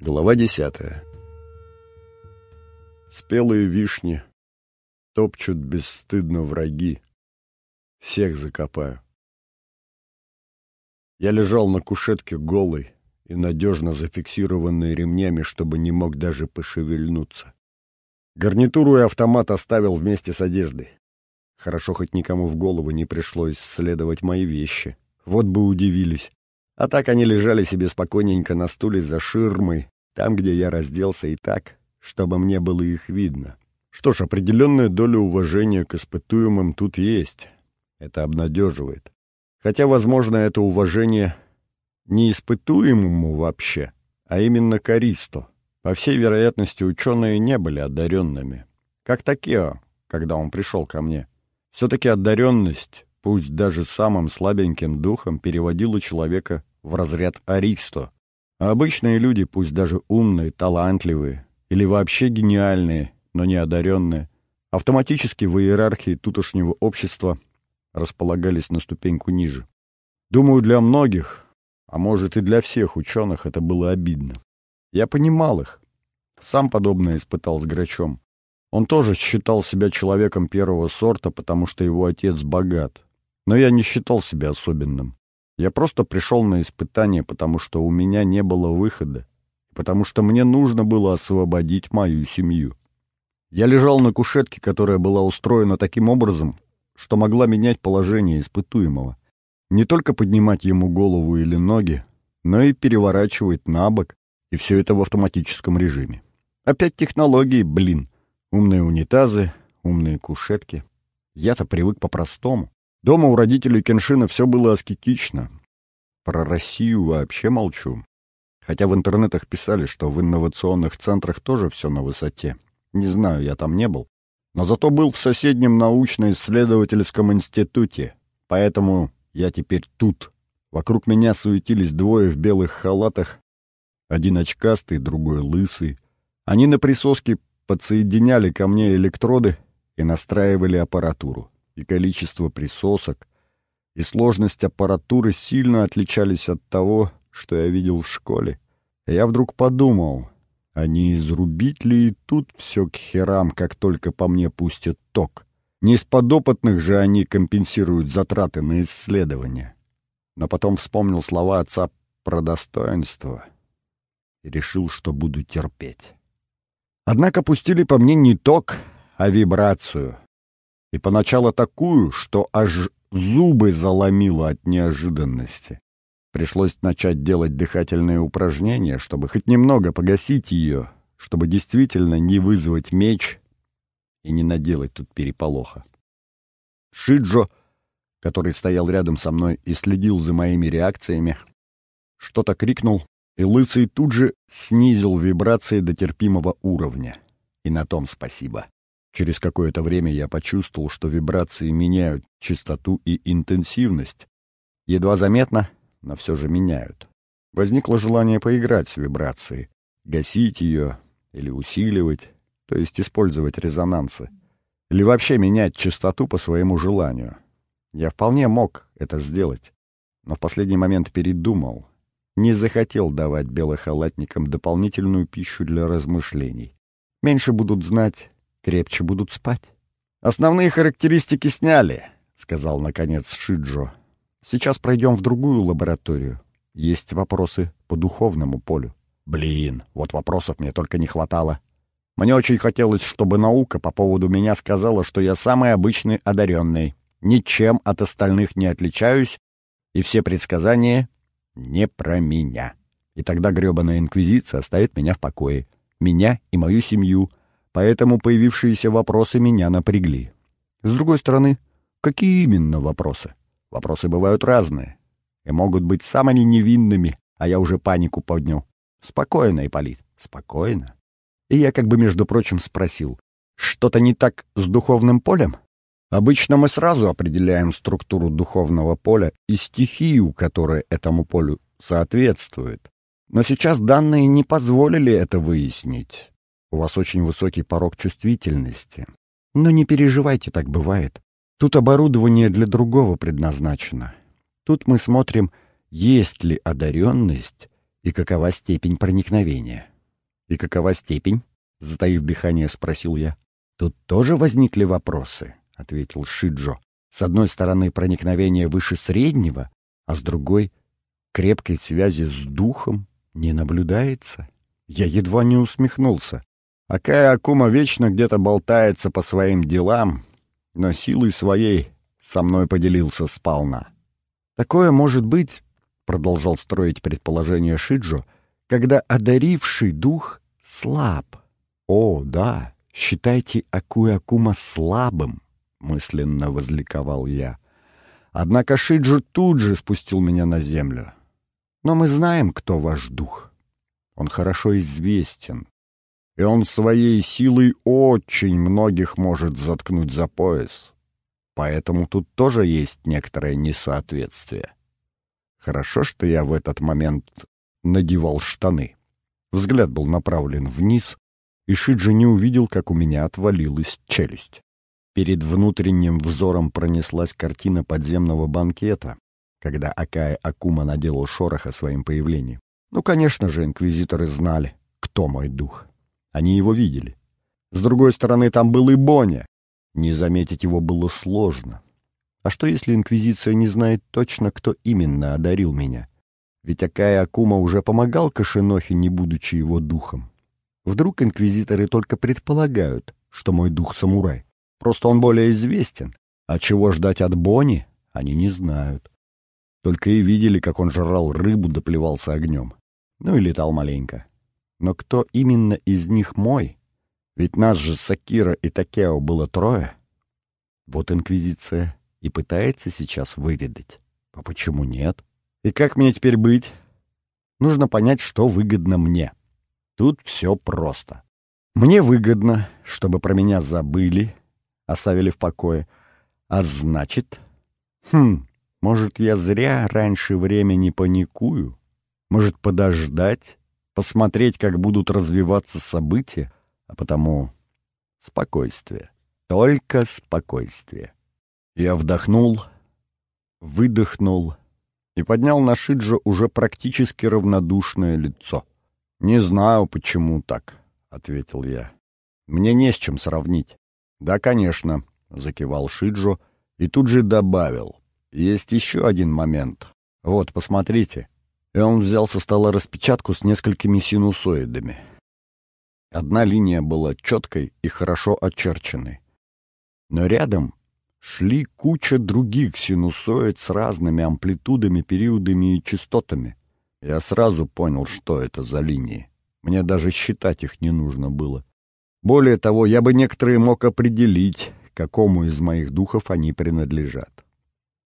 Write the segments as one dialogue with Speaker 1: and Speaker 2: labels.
Speaker 1: Глава десятая. Спелые вишни топчут бесстыдно враги. Всех закопаю. Я лежал на кушетке голый и надежно зафиксированный ремнями, чтобы не мог даже пошевельнуться. Гарнитуру и автомат оставил вместе с одеждой. Хорошо, хоть никому в голову не пришлось исследовать мои вещи. Вот бы удивились. А так они лежали себе спокойненько на стуле за ширмой, там, где я разделся, и так, чтобы мне было их видно. Что ж, определенная доля уважения к испытуемым тут есть. Это обнадеживает. Хотя, возможно, это уважение не испытуемому вообще, а именно к Аристо. По всей вероятности, ученые не были одаренными. Как Такео, когда он пришел ко мне. Все-таки одаренность, пусть даже самым слабеньким духом, переводила человека в разряд аристо. А обычные люди, пусть даже умные, талантливые или вообще гениальные, но не одаренные, автоматически в иерархии тутошнего общества располагались на ступеньку ниже. Думаю, для многих, а может и для всех ученых это было обидно. Я понимал их. Сам подобное испытал с Грачом. Он тоже считал себя человеком первого сорта, потому что его отец богат. Но я не считал себя особенным. Я просто пришел на испытание, потому что у меня не было выхода, потому что мне нужно было освободить мою семью. Я лежал на кушетке, которая была устроена таким образом, что могла менять положение испытуемого. Не только поднимать ему голову или ноги, но и переворачивать на бок, и все это в автоматическом режиме. Опять технологии, блин. Умные унитазы, умные кушетки. Я-то привык по-простому. Дома у родителей Кеншина все было аскетично. Про Россию вообще молчу. Хотя в интернетах писали, что в инновационных центрах тоже все на высоте. Не знаю, я там не был. Но зато был в соседнем научно-исследовательском институте. Поэтому я теперь тут. Вокруг меня суетились двое в белых халатах. Один очкастый, другой лысый. Они на присоске подсоединяли ко мне электроды и настраивали аппаратуру и количество присосок, и сложность аппаратуры сильно отличались от того, что я видел в школе. Я вдруг подумал, а не изрубить ли и тут все к херам, как только по мне пустят ток? Не из подопытных же они компенсируют затраты на исследования. Но потом вспомнил слова отца про достоинство и решил, что буду терпеть. Однако пустили по мне не ток, а вибрацию и поначалу такую, что аж зубы заломило от неожиданности. Пришлось начать делать дыхательные упражнения, чтобы хоть немного погасить ее, чтобы действительно не вызвать меч и не наделать тут переполоха. Шиджо, который стоял рядом со мной и следил за моими реакциями, что-то крикнул, и Лысый тут же снизил вибрации до терпимого уровня. И на том спасибо. Через какое-то время я почувствовал, что вибрации меняют частоту и интенсивность. Едва заметно, но все же меняют. Возникло желание поиграть с вибрацией, гасить ее или усиливать, то есть использовать резонансы, или вообще менять частоту по своему желанию. Я вполне мог это сделать, но в последний момент передумал, не захотел давать белохалатникам дополнительную пищу для размышлений. Меньше будут знать, крепче будут спать. «Основные характеристики сняли», — сказал, наконец, Шиджо. «Сейчас пройдем в другую лабораторию. Есть вопросы по духовному полю». «Блин, вот вопросов мне только не хватало. Мне очень хотелось, чтобы наука по поводу меня сказала, что я самый обычный одаренный, ничем от остальных не отличаюсь, и все предсказания не про меня. И тогда гребаная инквизиция оставит меня в покое. Меня и мою семью, поэтому появившиеся вопросы меня напрягли. С другой стороны, какие именно вопросы? Вопросы бывают разные и могут быть самыми невинными, а я уже панику поднял. Спокойно, Ипполит, спокойно. И я как бы, между прочим, спросил, что-то не так с духовным полем? Обычно мы сразу определяем структуру духовного поля и стихию, которая этому полю соответствует. Но сейчас данные не позволили это выяснить. У вас очень высокий порог чувствительности. Но не переживайте, так бывает. Тут оборудование для другого предназначено. Тут мы смотрим, есть ли одаренность и какова степень проникновения? И какова степень? Затаив дыхание, спросил я. Тут тоже возникли вопросы, ответил Шиджо. С одной стороны, проникновение выше среднего, а с другой — крепкой связи с духом не наблюдается. Я едва не усмехнулся. Акая Акума вечно где-то болтается по своим делам, но силой своей со мной поделился сполна. Такое может быть, продолжал строить предположение Шиджо, когда одаривший дух слаб. О, да, считайте Акуя-Акума слабым, мысленно возликовал я. Однако Шиджу тут же спустил меня на землю. Но мы знаем, кто ваш дух. Он хорошо известен, и он своей силой очень многих может заткнуть за пояс. Поэтому тут тоже есть некоторое несоответствие. Хорошо, что я в этот момент надевал штаны. Взгляд был направлен вниз, и Шиджи не увидел, как у меня отвалилась челюсть. Перед внутренним взором пронеслась картина подземного банкета, когда Акая Акума наделал шороха своим появлением. Ну, конечно же, инквизиторы знали, кто мой дух. Они его видели. С другой стороны, там был и Боня. Не заметить его было сложно. А что, если Инквизиция не знает точно, кто именно одарил меня? Ведь Акая Акума уже помогал Кашинохе, не будучи его духом. Вдруг инквизиторы только предполагают, что мой дух самурай. Просто он более известен. А чего ждать от Бони, они не знают. Только и видели, как он жрал рыбу, доплевался огнем. Ну и летал маленько. Но кто именно из них мой? Ведь нас же Сакира и Такео было трое. Вот Инквизиция и пытается сейчас выведать. А почему нет? И как мне теперь быть? Нужно понять, что выгодно мне. Тут все просто. Мне выгодно, чтобы про меня забыли, оставили в покое. А значит... Хм, может, я зря раньше времени паникую? Может, подождать, посмотреть, как будут развиваться события, а потому спокойствие, только спокойствие. Я вдохнул, выдохнул и поднял на Шиджо уже практически равнодушное лицо. «Не знаю, почему так», — ответил я. «Мне не с чем сравнить». «Да, конечно», — закивал Шиджо и тут же добавил. «Есть еще один момент. Вот, посмотрите». И он взял со стола распечатку с несколькими синусоидами. Одна линия была четкой и хорошо очерченной. Но рядом шли куча других синусоид с разными амплитудами, периодами и частотами. Я сразу понял, что это за линии. Мне даже считать их не нужно было. Более того, я бы некоторые мог определить, какому из моих духов они принадлежат.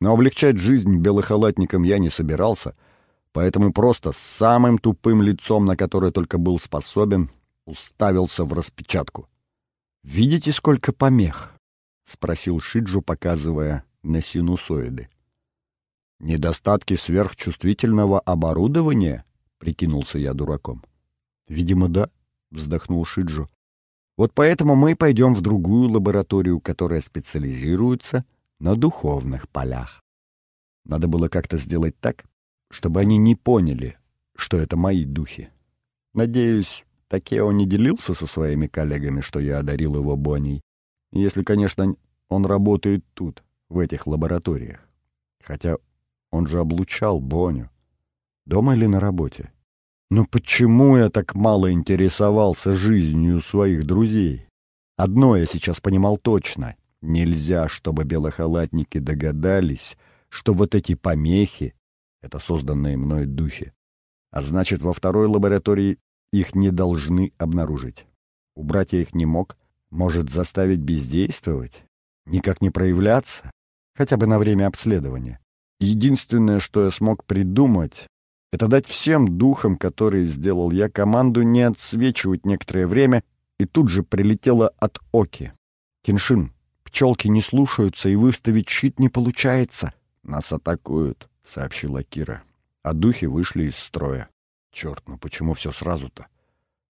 Speaker 1: Но облегчать жизнь белохалатникам я не собирался — поэтому просто с самым тупым лицом, на которое только был способен, уставился в распечатку. «Видите, сколько помех?» — спросил Шиджу, показывая на синусоиды. «Недостатки сверхчувствительного оборудования?» — прикинулся я дураком. «Видимо, да», — вздохнул Шиджу. «Вот поэтому мы пойдем в другую лабораторию, которая специализируется на духовных полях. Надо было как-то сделать так, чтобы они не поняли, что это мои духи. Надеюсь, Такео не делился со своими коллегами, что я одарил его Бонней. Если, конечно, он работает тут, в этих лабораториях. Хотя он же облучал Боню. Дома или на работе? Но почему я так мало интересовался жизнью своих друзей? Одно я сейчас понимал точно. Нельзя, чтобы белохалатники догадались, что вот эти помехи это созданные мной духи. А значит, во второй лаборатории их не должны обнаружить. Убрать я их не мог. Может, заставить бездействовать? Никак не проявляться? Хотя бы на время обследования. Единственное, что я смог придумать, это дать всем духам, которые сделал я, команду не отсвечивать некоторое время, и тут же прилетело от Оки. «Киншин, пчелки не слушаются, и выставить щит не получается. Нас атакуют сообщила Кира. А духи вышли из строя. Черт, ну почему все сразу-то?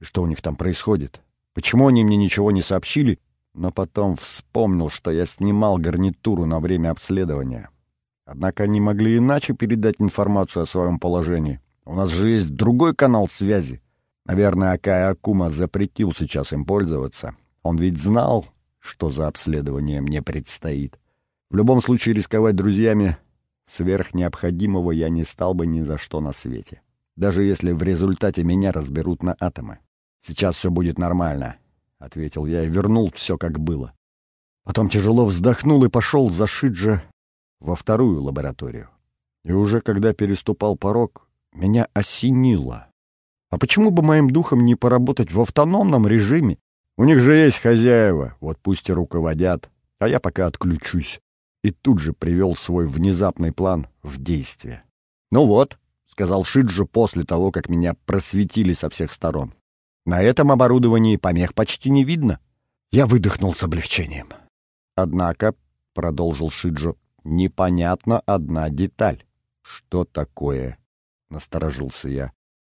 Speaker 1: И что у них там происходит? Почему они мне ничего не сообщили? Но потом вспомнил, что я снимал гарнитуру на время обследования. Однако они могли иначе передать информацию о своем положении. У нас же есть другой канал связи. Наверное, Акая Акума запретил сейчас им пользоваться. Он ведь знал, что за обследование мне предстоит. В любом случае рисковать друзьями сверх необходимого я не стал бы ни за что на свете. Даже если в результате меня разберут на атомы. Сейчас все будет нормально, — ответил я и вернул все как было. Потом тяжело вздохнул и пошел за Шиджа во вторую лабораторию. И уже когда переступал порог, меня осенило. А почему бы моим духом не поработать в автономном режиме? У них же есть хозяева, вот пусть и руководят, а я пока отключусь. И тут же привел свой внезапный план в действие. «Ну вот», — сказал Шиджи после того, как меня просветили со всех сторон. «На этом оборудовании помех почти не видно». Я выдохнул с облегчением. «Однако», — продолжил Шиджо, — «непонятна одна деталь». «Что такое?» — насторожился я.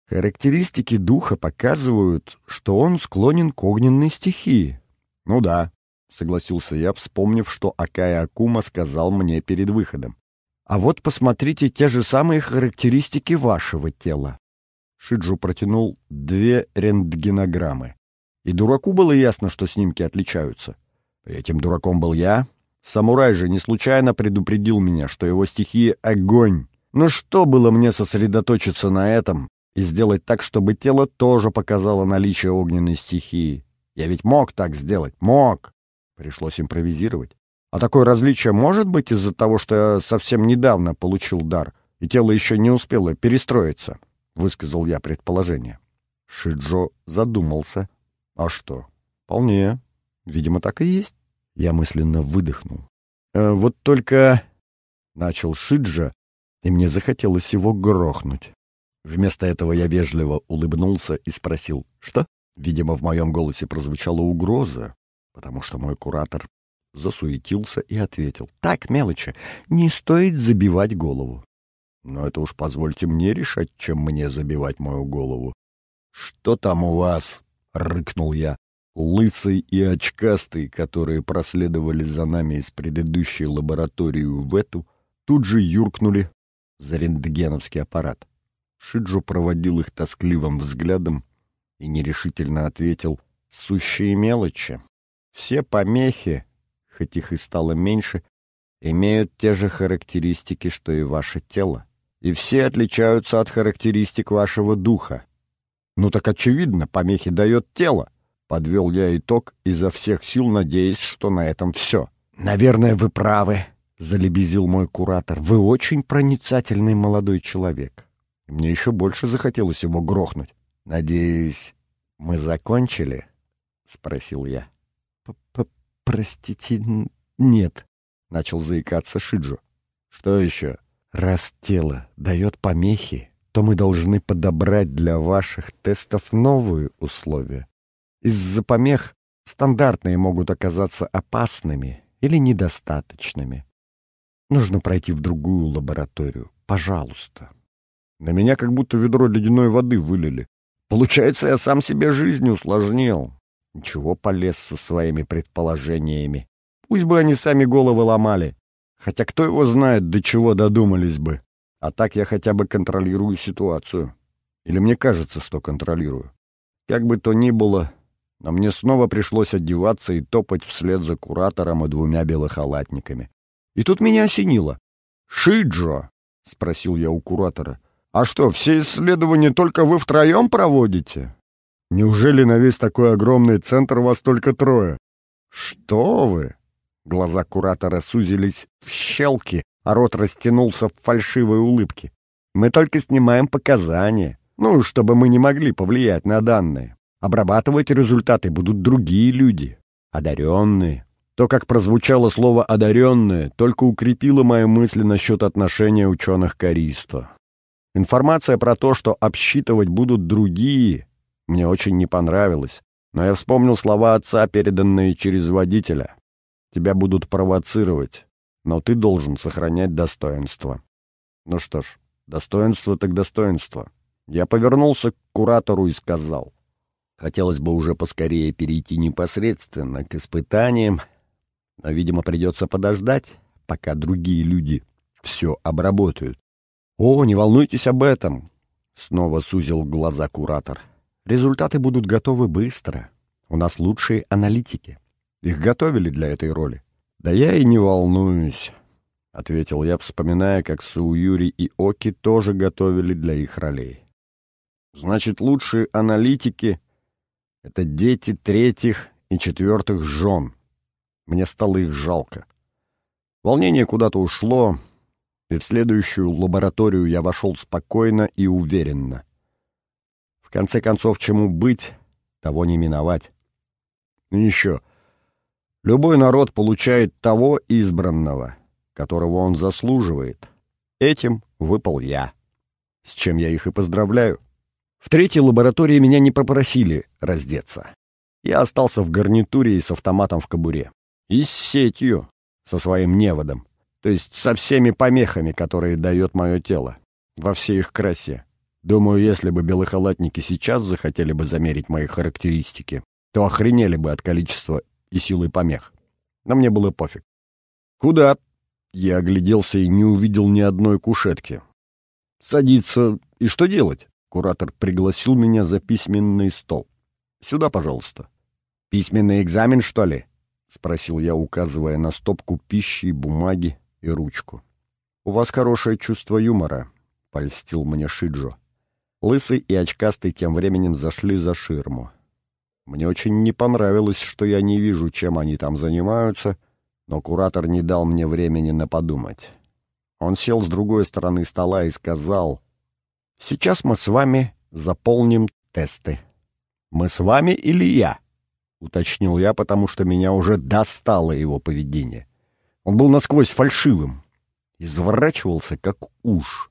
Speaker 1: «Характеристики духа показывают, что он склонен к огненной стихии». «Ну да», — согласился я, вспомнив, что Акая Акума сказал мне перед выходом. «А вот посмотрите те же самые характеристики вашего тела». Шиджу протянул две рентгенограммы. И дураку было ясно, что снимки отличаются. Этим дураком был я. Самурай же не случайно предупредил меня, что его стихия — огонь. Но что было мне сосредоточиться на этом и сделать так, чтобы тело тоже показало наличие огненной стихии? Я ведь мог так сделать, мог. Пришлось импровизировать. А такое различие может быть из-за того, что я совсем недавно получил дар, и тело еще не успело перестроиться, — высказал я предположение. Шиджо задумался. А что? Вполне. Видимо, так и есть. Я мысленно выдохнул. «Э, «Вот только...» — начал Шиджа, и мне захотелось его грохнуть. Вместо этого я вежливо улыбнулся и спросил «Что?». Видимо, в моем голосе прозвучала угроза, потому что мой куратор засуетился и ответил «Так, мелочи, не стоит забивать голову». «Но это уж позвольте мне решать, чем мне забивать мою голову». «Что там у вас?» — рыкнул я. Лысый и очкастый, которые проследовали за нами из предыдущей лаборатории в эту, тут же юркнули за рентгеновский аппарат. Шиджо проводил их тоскливым взглядом и нерешительно ответил «Сущие мелочи. Все помехи, хоть их и стало меньше, имеют те же характеристики, что и ваше тело. И все отличаются от характеристик вашего духа. Ну так очевидно, помехи дает тело. Подвел я итог, изо всех сил надеясь, что на этом все. «Наверное, вы правы», — залебезил мой куратор. «Вы очень проницательный молодой человек. Мне еще больше захотелось его грохнуть. Надеюсь, мы закончили?» — спросил я. «Простите, нет», — начал заикаться Шиджо. «Что еще?» «Раз тело дает помехи, то мы должны подобрать для ваших тестов новые условия. Из-за помех стандартные могут оказаться опасными или недостаточными. Нужно пройти в другую лабораторию. Пожалуйста. На меня как будто ведро ледяной воды вылили. Получается, я сам себе жизнь усложнил. Ничего полез со своими предположениями. Пусть бы они сами головы ломали. Хотя кто его знает, до чего додумались бы. А так я хотя бы контролирую ситуацию. Или мне кажется, что контролирую. Как бы то ни было, но мне снова пришлось одеваться и топать вслед за куратором и двумя белохалатниками. И тут меня осенило. «Шиджо!» — спросил я у куратора. «А что, все исследования только вы втроем проводите? Неужели на весь такой огромный центр вас только трое?» «Что вы?» Глаза куратора сузились в щелки, а рот растянулся в фальшивой улыбке. «Мы только снимаем показания, ну, чтобы мы не могли повлиять на данные. Обрабатывать результаты будут другие люди, одаренные. То, как прозвучало слово «одаренные», только укрепило мои мысли насчет отношения ученых к Аристо. Информация про то, что обсчитывать будут другие, мне очень не понравилась, но я вспомнил слова отца, переданные через водителя. Тебя будут провоцировать, но ты должен сохранять достоинство. Ну что ж, достоинство так достоинство. Я повернулся к куратору и сказал. Хотелось бы уже поскорее перейти непосредственно к испытаниям, но, видимо, придется подождать, пока другие люди все обработают. «О, не волнуйтесь об этом!» — Снова сузил глаза куратор. Результаты будут готовы быстро. У нас лучшие аналитики. Их готовили для этой роли. Да я и не волнуюсь, — ответил я, вспоминая, как Сауюри и Оки тоже готовили для их ролей. Значит, лучшие аналитики — это дети третьих и четвертых жен. Мне стало их жалко. Волнение куда-то ушло, и в следующую лабораторию я вошел спокойно и уверенно. В конце концов, чему быть, того не миновать. И еще. Любой народ получает того избранного, которого он заслуживает. Этим выпал я. С чем я их и поздравляю. В третьей лаборатории меня не попросили раздеться. Я остался в гарнитуре и с автоматом в кобуре. И с сетью, со своим неводом. То есть со всеми помехами, которые дает мое тело. Во всей их красе. Думаю, если бы белохалатники сейчас захотели бы замерить мои характеристики, то охренели бы от количества и силы помех. Но мне было пофиг. «Куда?» Я огляделся и не увидел ни одной кушетки. «Садиться и что делать?» Куратор пригласил меня за письменный стол. «Сюда, пожалуйста». «Письменный экзамен, что ли?» — спросил я, указывая на стопку пищи, бумаги и ручку. «У вас хорошее чувство юмора», — польстил мне Шиджо. Лысый и очкастый тем временем зашли за ширму. Мне очень не понравилось, что я не вижу, чем они там занимаются, но куратор не дал мне времени на подумать. Он сел с другой стороны стола и сказал, «Сейчас мы с вами заполним тесты». «Мы с вами или я?» — уточнил я, потому что меня уже достало его поведение. Он был насквозь фальшивым, изворачивался, как уж.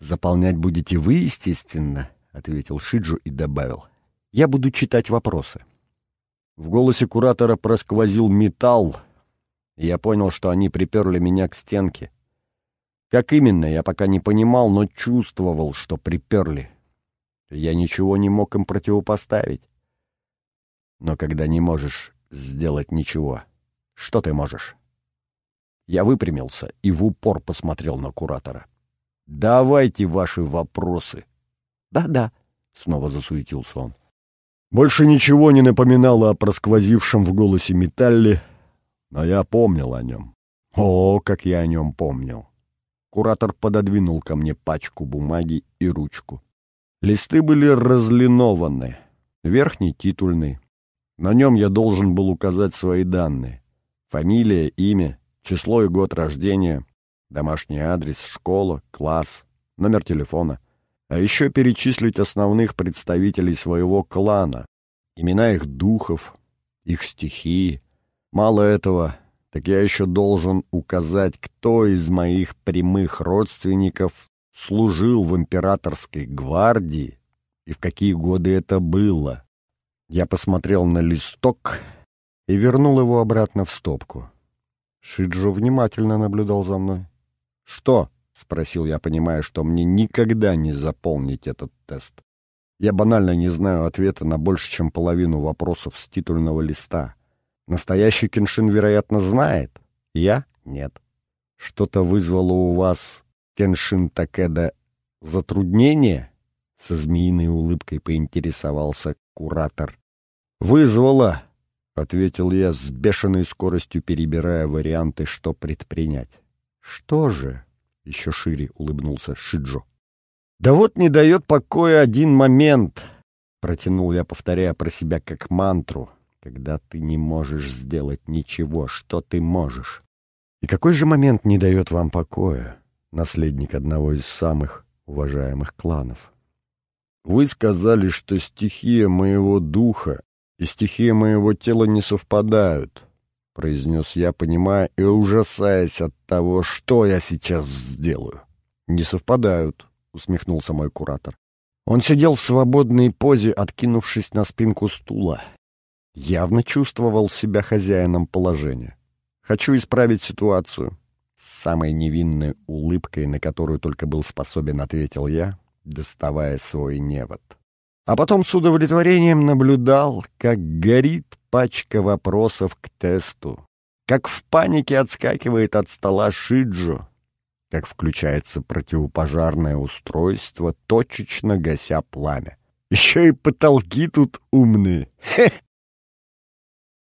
Speaker 1: «Заполнять будете вы, естественно», — ответил Шиджу и добавил. «Я буду читать вопросы». В голосе куратора просквозил металл, и я понял, что они приперли меня к стенке. Как именно, я пока не понимал, но чувствовал, что приперли. Я ничего не мог им противопоставить. Но когда не можешь сделать ничего, что ты можешь? Я выпрямился и в упор посмотрел на куратора. «Давайте ваши вопросы». «Да-да», — снова засуетился он. Больше ничего не напоминало о просквозившем в голосе металле, но я помнил о нем. О, как я о нем помнил. Куратор пододвинул ко мне пачку бумаги и ручку. Листы были разлинованы. Верхний титульный, на нем я должен был указать свои данные. Фамилия, имя, число и год рождения, домашний адрес, школа, класс, номер телефона. А еще перечислить основных представителей своего клана, имена их духов, их стихии. Мало этого, так я еще должен указать, кто из моих прямых родственников служил в императорской гвардии и в какие годы это было. Я посмотрел на листок и вернул его обратно в стопку. Шиджо внимательно наблюдал за мной. «Что?» — спросил я, понимая, что мне никогда не заполнить этот тест. Я банально не знаю ответа на больше, чем половину вопросов с титульного листа. Настоящий Кеншин, вероятно, знает. Я — нет. Что-то вызвало у вас, Кеншин Такеда, затруднение? Со змеиной улыбкой поинтересовался куратор. «Вызвала», — ответил я с бешеной скоростью, перебирая варианты, что предпринять. «Что же?» — еще шире улыбнулся Шиджо. «Да вот не дает покоя один момент», — протянул я, повторяя про себя как мантру, «когда ты не можешь сделать ничего, что ты можешь». «И какой же момент не дает вам покоя, наследник одного из самых уважаемых кланов?» Вы сказали, что стихия моего духа и стихия моего тела не совпадают, — произнес я, понимая и ужасаясь от того, что я сейчас сделаю. — Не совпадают, — усмехнулся мой куратор. Он сидел в свободной позе, откинувшись на спинку стула. Явно чувствовал себя хозяином положения. Хочу исправить ситуацию. С самой невинной улыбкой, на которую только был способен, ответил я, доставая свой невод. А потом с удовлетворением наблюдал, как горит пачка вопросов к тесту, как в панике отскакивает от стола Шиджо, как включается противопожарное устройство, точечно гася пламя. Еще и потолки тут умные. Хе!